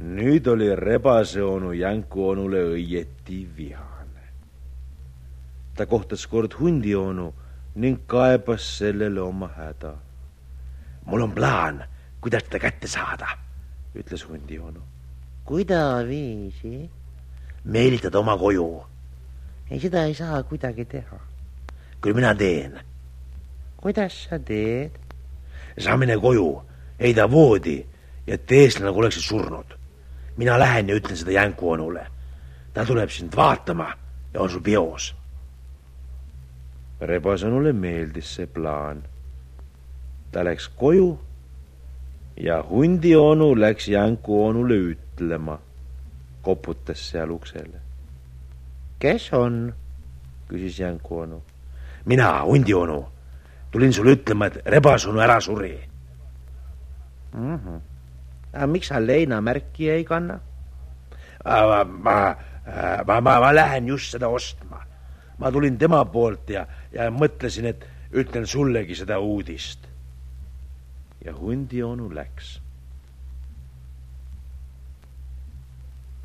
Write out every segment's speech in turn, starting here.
nüüd oli rebase onu Jänku onule õieti vihane. ta kohtas kord hundi onu ning kaebas sellele oma häda. mul on plaan, kuidas teda kätte saada, ütles hundi onu. kuidaviisi? meelitada oma koju. ei, seda ei saa kuidagi teha. küll mina teen. kuidas sa teed? sa mine koju, heida voodi ja tee eestlane, nagu oleksid surnud mina lähen ja ütlen seda Jänku onule. ta tuleb sind vaatama ja on sul peos. rebasõnule meeldis see plaan. ta läks koju ja hundi onu läks Jänku onule ütlema, koputas seal uksele. kes on? küsis Jänku onu. mina, hundi onu, tulin sulle ütlema, et rebasonu ära suri mm. -hmm aga miks sa leinamärki ei kanna? ma, ma, ma, ma, ma lähen just seda ostma. ma tulin tema poolt ja, ja mõtlesin, et ütlen sullegi seda uudist. ja hundi onu läks.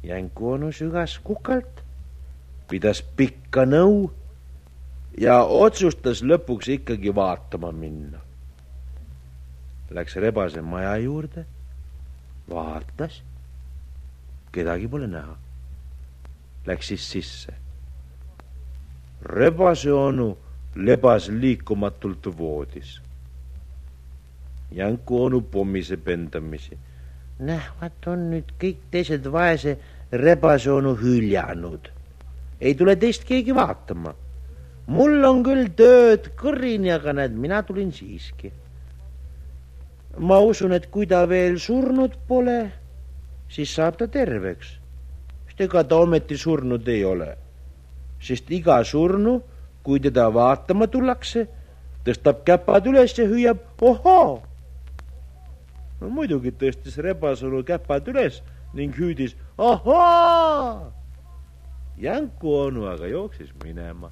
Jänku onu sügas kukalt, pidas pikka nõu ja otsustas lõpuks ikkagi vaatama minna. Läks rebase maja juurde vaatas, kedagi pole näha. Läks siis sisse. rebase onu lebas liikumatult voodis. Janku onu pommiseb endamisi. nähvat on nüüd kõik teised vaese rebase onu hüljanud. ei tule teist keegi vaatama. mul on küll tööd kõrini, aga näed, mina tulin siiski ma usun, et kui ta veel surnud pole, siis saab ta terveks. sest ega ta ometi surnud ei ole. sest iga surnu, kui teda vaatama tullakse, tõstab käpad üles ja hüüab ohoo. no muidugi tõstis Rebasalu käpad üles ning hüüdis ohoo. Jänku onu aga jooksis minema